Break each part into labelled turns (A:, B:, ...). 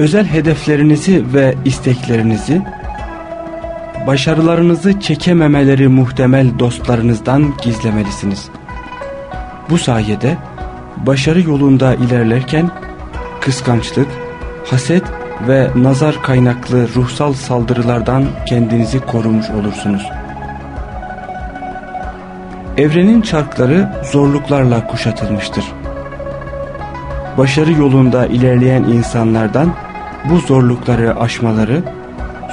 A: özel hedeflerinizi ve isteklerinizi başarılarınızı çekememeleri muhtemel dostlarınızdan gizlemelisiniz. Bu sayede başarı yolunda ilerlerken kıskançlık, haset ve nazar kaynaklı ruhsal saldırılardan kendinizi korumuş olursunuz. Evrenin çarkları zorluklarla kuşatılmıştır. Başarı yolunda ilerleyen insanlardan bu zorlukları aşmaları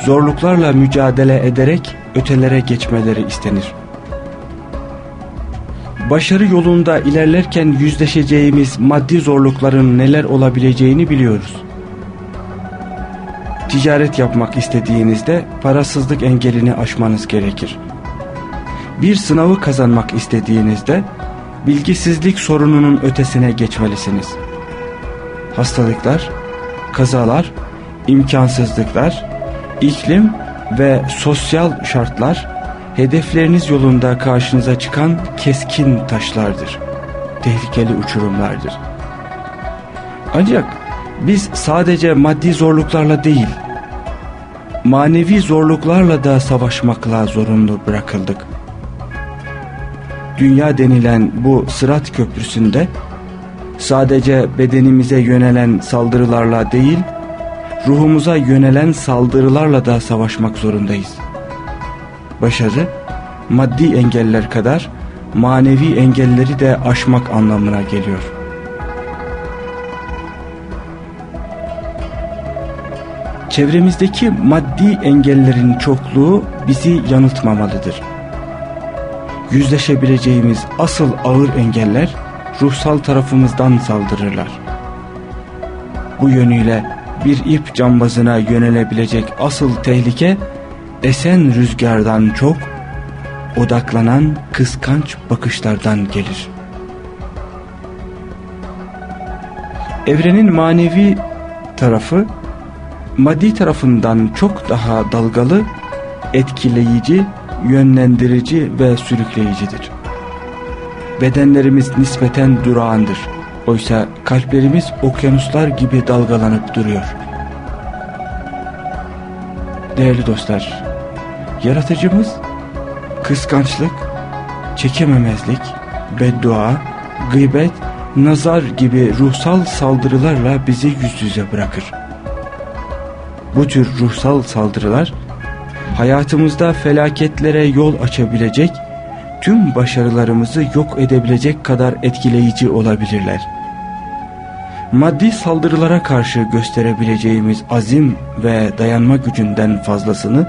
A: zorluklarla mücadele ederek ötelere geçmeleri istenir. Başarı yolunda ilerlerken yüzleşeceğimiz maddi zorlukların neler olabileceğini biliyoruz. Ticaret yapmak istediğinizde parasızlık engelini aşmanız gerekir. Bir sınavı kazanmak istediğinizde bilgisizlik sorununun ötesine geçmelisiniz. Hastalıklar, kazalar, imkansızlıklar, iklim ve sosyal şartlar hedefleriniz yolunda karşınıza çıkan keskin taşlardır. Tehlikeli uçurumlardır. Ancak biz sadece maddi zorluklarla değil, manevi zorluklarla da savaşmakla zorunlu bırakıldık. Dünya denilen bu sırat köprüsünde sadece bedenimize yönelen saldırılarla değil, ruhumuza yönelen saldırılarla da savaşmak zorundayız. Başarı, maddi engeller kadar manevi engelleri de aşmak anlamına geliyor. Çevremizdeki maddi engellerin çokluğu bizi yanıltmamalıdır. Yüzleşebileceğimiz asıl ağır engeller ruhsal tarafımızdan saldırırlar. Bu yönüyle bir ip cambazına yönelebilecek asıl tehlike esen rüzgardan çok odaklanan kıskanç bakışlardan gelir. Evrenin manevi tarafı maddi tarafından çok daha dalgalı, etkileyici, yönlendirici ve sürükleyicidir. Bedenlerimiz nispeten durağandır Oysa kalplerimiz okyanuslar gibi dalgalanıp duruyor. Değerli dostlar, yaratıcımız kıskançlık, çekememezlik, beddua, gıybet, nazar gibi ruhsal saldırılarla bizi yüz yüze bırakır. Bu tür ruhsal saldırılar hayatımızda felaketlere yol açabilecek, tüm başarılarımızı yok edebilecek kadar etkileyici olabilirler maddi saldırılara karşı gösterebileceğimiz azim ve dayanma gücünden fazlasını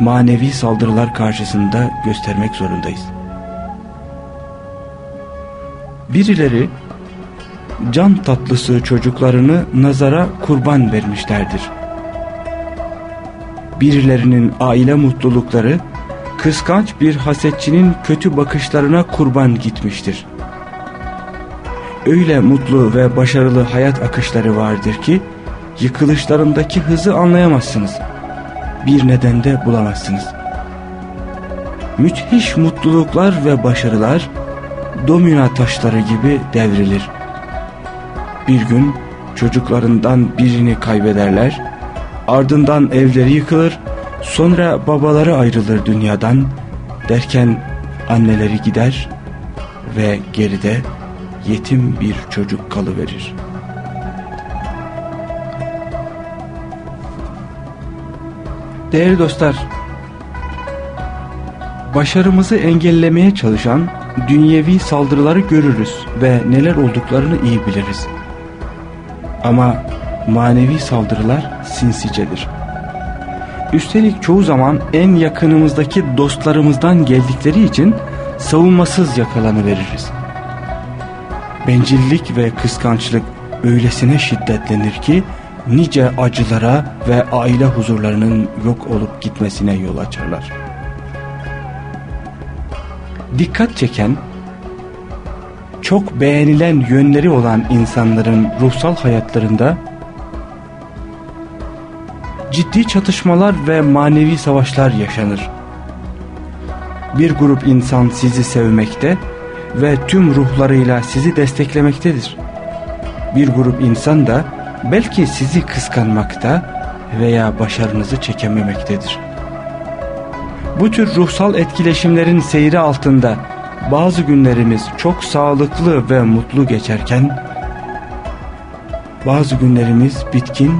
A: manevi saldırılar karşısında göstermek zorundayız. Birileri can tatlısı çocuklarını nazara kurban vermişlerdir. Birilerinin aile mutlulukları kıskanç bir hasetçinin kötü bakışlarına kurban gitmiştir öyle mutlu ve başarılı hayat akışları vardır ki yıkılışlarındaki hızı anlayamazsınız. Bir neden de bulamazsınız. Müthiş mutluluklar ve başarılar domino taşları gibi devrilir. Bir gün çocuklarından birini kaybederler, ardından evleri yıkılır, sonra babaları ayrılır dünyadan derken anneleri gider ve geride yetim bir çocuk kalıverir. Değerli dostlar, başarımızı engellemeye çalışan dünyevi saldırıları görürüz ve neler olduklarını iyi biliriz. Ama manevi saldırılar sinsicedir. Üstelik çoğu zaman en yakınımızdaki dostlarımızdan geldikleri için savunmasız yakalanıveririz bencillik ve kıskançlık öylesine şiddetlenir ki nice acılara ve aile huzurlarının yok olup gitmesine yol açarlar. Dikkat çeken, çok beğenilen yönleri olan insanların ruhsal hayatlarında ciddi çatışmalar ve manevi savaşlar yaşanır. Bir grup insan sizi sevmekte ve tüm ruhlarıyla sizi desteklemektedir. Bir grup insan da belki sizi kıskanmakta veya başarınızı çekememektedir. Bu tür ruhsal etkileşimlerin seyri altında bazı günlerimiz çok sağlıklı ve mutlu geçerken bazı günlerimiz bitkin,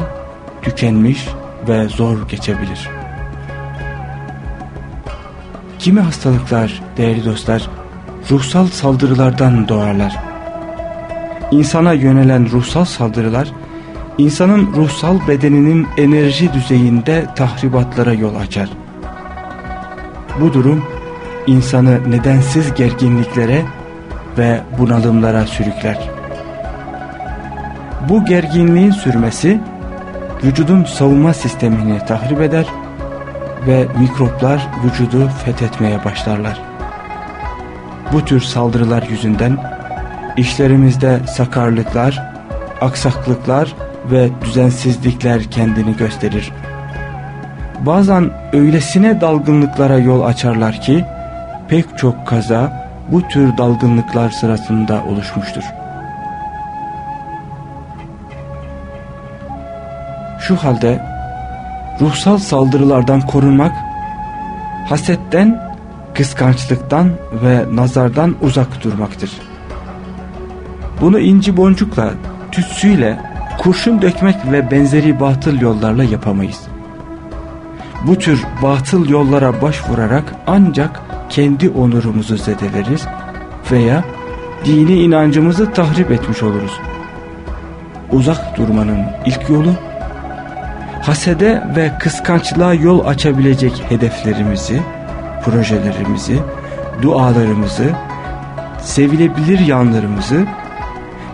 A: tükenmiş ve zor geçebilir. Kimi hastalıklar değerli dostlar ruhsal saldırılardan doğarlar. İnsana yönelen ruhsal saldırılar insanın ruhsal bedeninin enerji düzeyinde tahribatlara yol açar. Bu durum insanı nedensiz gerginliklere ve bunalımlara sürükler. Bu gerginliğin sürmesi vücudun savunma sistemini tahrip eder ve mikroplar vücudu fethetmeye başlarlar. Bu tür saldırılar yüzünden işlerimizde sakarlıklar, aksaklıklar ve düzensizlikler kendini gösterir. Bazen öylesine dalgınlıklara yol açarlar ki pek çok kaza bu tür dalgınlıklar sırasında oluşmuştur. Şu halde ruhsal saldırılardan korunmak, hasetten, kıskançlıktan ve nazardan uzak durmaktır. Bunu inci boncukla, tütsüyle, kurşun dökmek ve benzeri batıl yollarla yapamayız. Bu tür batıl yollara başvurarak ancak kendi onurumuzu zedeleriz veya dini inancımızı tahrip etmiş oluruz. Uzak durmanın ilk yolu hasede ve kıskançlığa yol açabilecek hedeflerimizi, projelerimizi, dualarımızı, sevilebilir yanlarımızı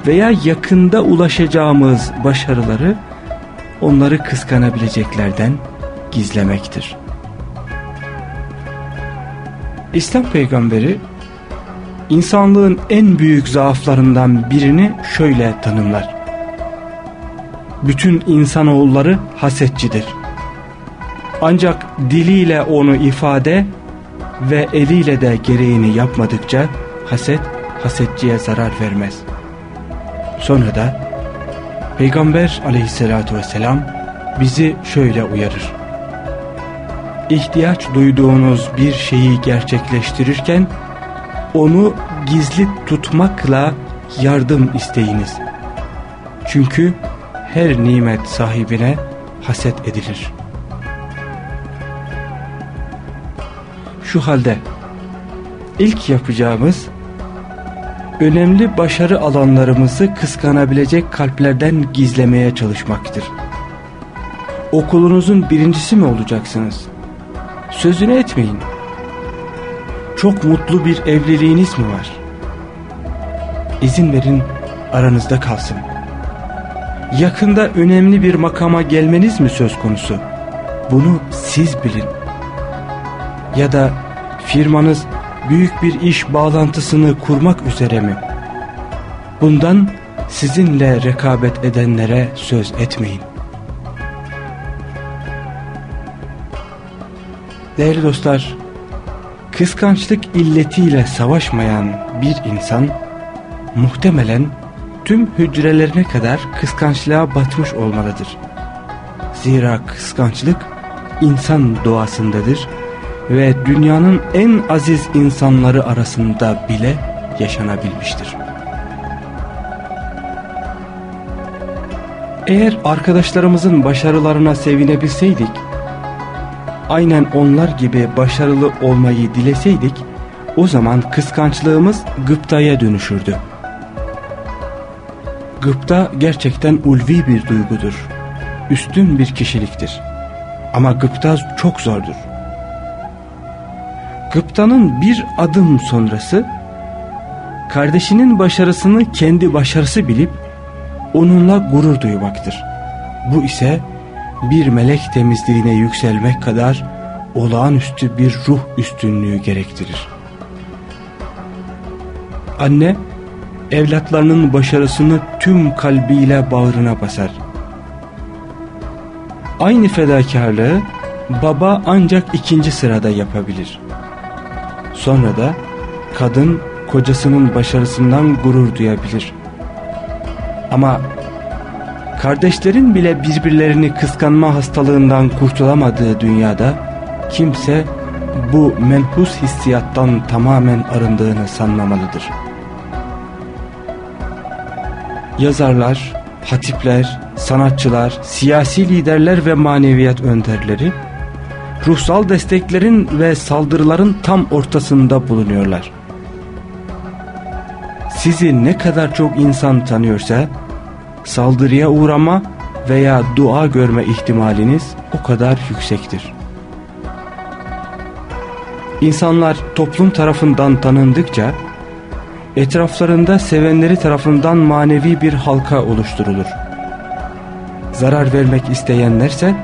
A: veya yakında ulaşacağımız başarıları onları kıskanabileceklerden gizlemektir. İslam peygamberi insanlığın en büyük zaaflarından birini şöyle tanımlar. Bütün insanoğulları hasetçidir. Ancak diliyle onu ifade ve eliyle de gereğini yapmadıkça haset hasetçiye zarar vermez. Sonra da Peygamber aleyhissalatu vesselam bizi şöyle uyarır ihtiyaç duyduğunuz bir şeyi gerçekleştirirken onu gizli tutmakla yardım isteyiniz. Çünkü her nimet sahibine haset edilir. Şu halde ilk yapacağımız önemli başarı alanlarımızı kıskanabilecek kalplerden gizlemeye çalışmaktır. Okulunuzun birincisi mi olacaksınız? Sözünü etmeyin. Çok mutlu bir evliliğiniz mi var? İzin verin aranızda kalsın. Yakında önemli bir makama gelmeniz mi söz konusu? Bunu siz bilin. Ya da firmanız büyük bir iş bağlantısını kurmak üzere mi? Bundan sizinle rekabet edenlere söz etmeyin. Değerli dostlar, kıskançlık illetiyle savaşmayan bir insan muhtemelen tüm hücrelerine kadar kıskançlığa batmış olmalıdır. Zira kıskançlık insan doğasındadır ve dünyanın en aziz insanları arasında bile yaşanabilmiştir. Eğer arkadaşlarımızın başarılarına sevinebilseydik, aynen onlar gibi başarılı olmayı dileseydik o zaman kıskançlığımız gıptaya dönüşürdü. Gıpta gerçekten ulvi bir duygudur. Üstün bir kişiliktir. Ama gıpta çok zordur. Gıptanın bir adım sonrası kardeşinin başarısını kendi başarısı bilip onunla gurur duymaktır. Bu ise bir melek temizliğine yükselmek kadar olağanüstü bir ruh üstünlüğü gerektirir. Anne evlatlarının başarısını tüm kalbiyle bağrına basar. Aynı fedakarlığı baba ancak ikinci sırada yapabilir. Sonra da kadın kocasının başarısından gurur duyabilir. Ama kardeşlerin bile birbirlerini kıskanma hastalığından kurtulamadığı dünyada kimse bu menhus hissiyattan tamamen arındığını sanmamalıdır. Yazarlar, hatipler, sanatçılar, siyasi liderler ve maneviyat önderleri ruhsal desteklerin ve saldırıların tam ortasında bulunuyorlar. Sizi ne kadar çok insan tanıyorsa saldırıya uğrama veya dua görme ihtimaliniz o kadar yüksektir. İnsanlar toplum tarafından tanındıkça etraflarında sevenleri tarafından manevi bir halka oluşturulur. Zarar vermek isteyenlerse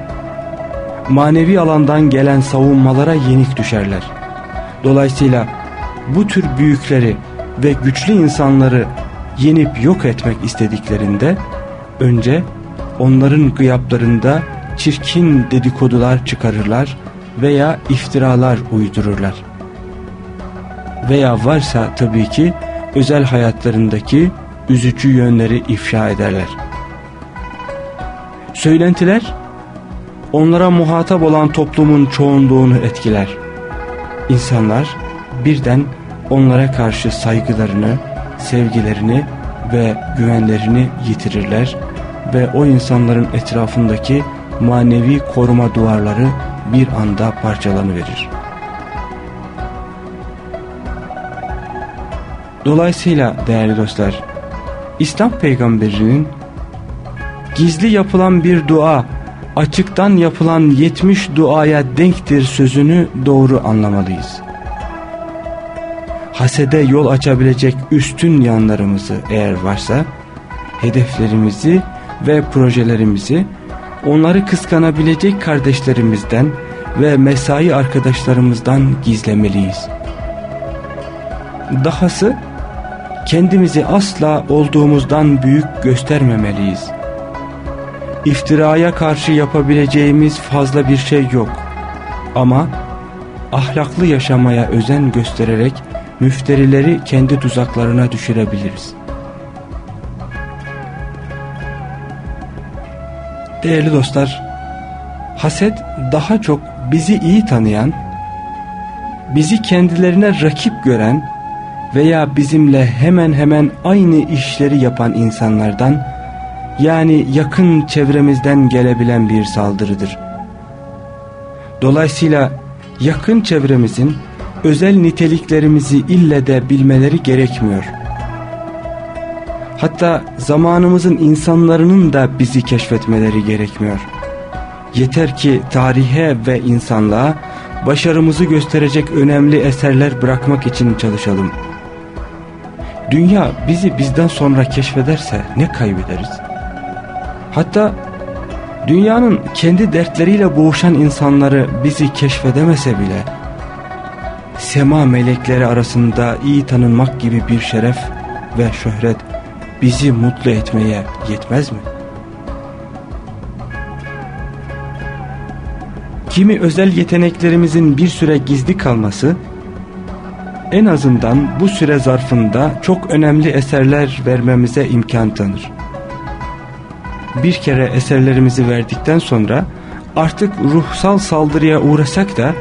A: manevi alandan gelen savunmalara yenik düşerler. Dolayısıyla bu tür büyükleri ve güçlü insanları yenip yok etmek istediklerinde önce onların gıyaplarında çirkin dedikodular çıkarırlar veya iftiralar uydururlar. Veya varsa tabii ki özel hayatlarındaki üzücü yönleri ifşa ederler. Söylentiler onlara muhatap olan toplumun çoğunluğunu etkiler. İnsanlar birden onlara karşı saygılarını, sevgilerini ve güvenlerini yitirirler ve o insanların etrafındaki manevi koruma duvarları bir anda parçalanıverir. Dolayısıyla değerli dostlar, İslam peygamberinin gizli yapılan bir dua açıktan yapılan 70 duaya denktir sözünü doğru anlamalıyız. Hasede yol açabilecek üstün yanlarımızı eğer varsa hedeflerimizi ve projelerimizi onları kıskanabilecek kardeşlerimizden ve mesai arkadaşlarımızdan gizlemeliyiz. Dahası kendimizi asla olduğumuzdan büyük göstermemeliyiz. İftiraya karşı yapabileceğimiz fazla bir şey yok. Ama ahlaklı yaşamaya özen göstererek müfterileri kendi tuzaklarına düşürebiliriz. Değerli dostlar, haset daha çok bizi iyi tanıyan, bizi kendilerine rakip gören veya bizimle hemen hemen aynı işleri yapan insanlardan yani yakın çevremizden gelebilen bir saldırıdır. Dolayısıyla yakın çevremizin özel niteliklerimizi ille de bilmeleri gerekmiyor. Hatta zamanımızın insanlarının da bizi keşfetmeleri gerekmiyor. Yeter ki tarihe ve insanlığa başarımızı gösterecek önemli eserler bırakmak için çalışalım. Dünya bizi bizden sonra keşfederse ne kaybederiz? Hatta dünyanın kendi dertleriyle boğuşan insanları bizi keşfedemese bile sema melekleri arasında iyi tanınmak gibi bir şeref ve şöhret bizi mutlu etmeye yetmez mi? Kimi özel yeteneklerimizin bir süre gizli kalması en azından bu süre zarfında çok önemli eserler vermemize imkan tanır. Bir kere eserlerimizi verdikten sonra artık ruhsal saldırıya uğrasak da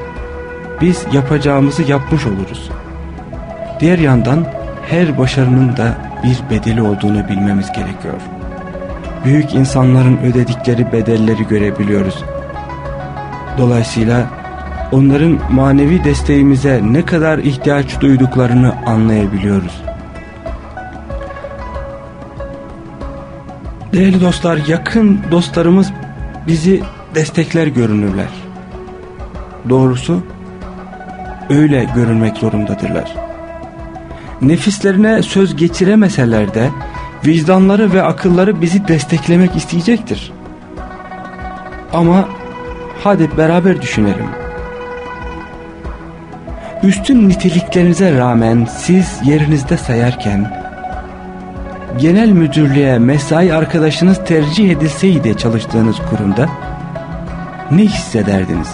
A: biz yapacağımızı yapmış oluruz. Diğer yandan her başarının da bir bedeli olduğunu bilmemiz gerekiyor. Büyük insanların ödedikleri bedelleri görebiliyoruz. Dolayısıyla onların manevi desteğimize ne kadar ihtiyaç duyduklarını anlayabiliyoruz. Değerli dostlar, yakın dostlarımız bizi destekler görünürler. Doğrusu öyle görünmek zorundadırlar. Nefislerine söz geçiremeseler de vicdanları ve akılları bizi desteklemek isteyecektir. Ama hadi beraber düşünelim. Üstün niteliklerinize rağmen siz yerinizde sayarken genel müdürlüğe mesai arkadaşınız tercih edilseydi çalıştığınız kurumda ne hissederdiniz?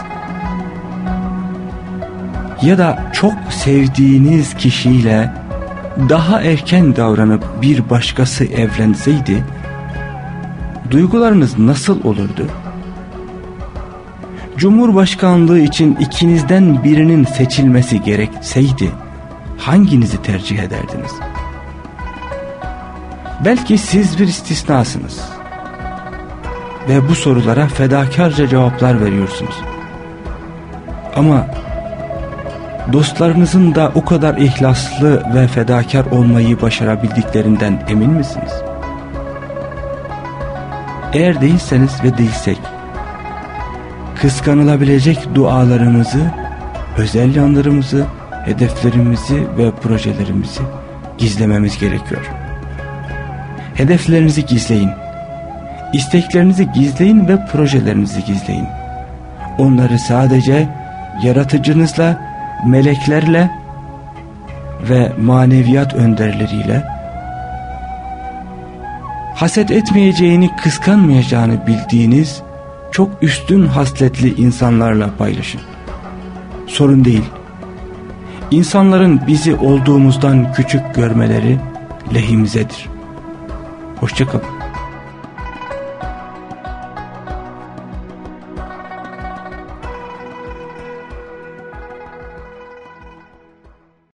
A: Ya da çok sevdiğiniz kişiyle daha erken davranıp bir başkası evlenseydi duygularınız nasıl olurdu? Cumhurbaşkanlığı için ikinizden birinin seçilmesi gerekseydi hanginizi tercih ederdiniz? Belki siz bir istisnasınız. Ve bu sorulara fedakarca cevaplar veriyorsunuz. Ama dostlarınızın da o kadar ihlaslı ve fedakar olmayı başarabildiklerinden emin misiniz? Eğer değilseniz ve değilsek, kıskanılabilecek dualarımızı, özel yanlarımızı, hedeflerimizi ve projelerimizi gizlememiz gerekiyor. Hedeflerinizi gizleyin. İsteklerinizi gizleyin ve projelerinizi gizleyin. Onları sadece yaratıcınızla, meleklerle ve maneviyat önderleriyle haset etmeyeceğini, kıskanmayacağını bildiğiniz çok üstün hasletli insanlarla paylaşın. Sorun değil. İnsanların bizi olduğumuzdan küçük görmeleri lehimizedir. Hoşçakalın.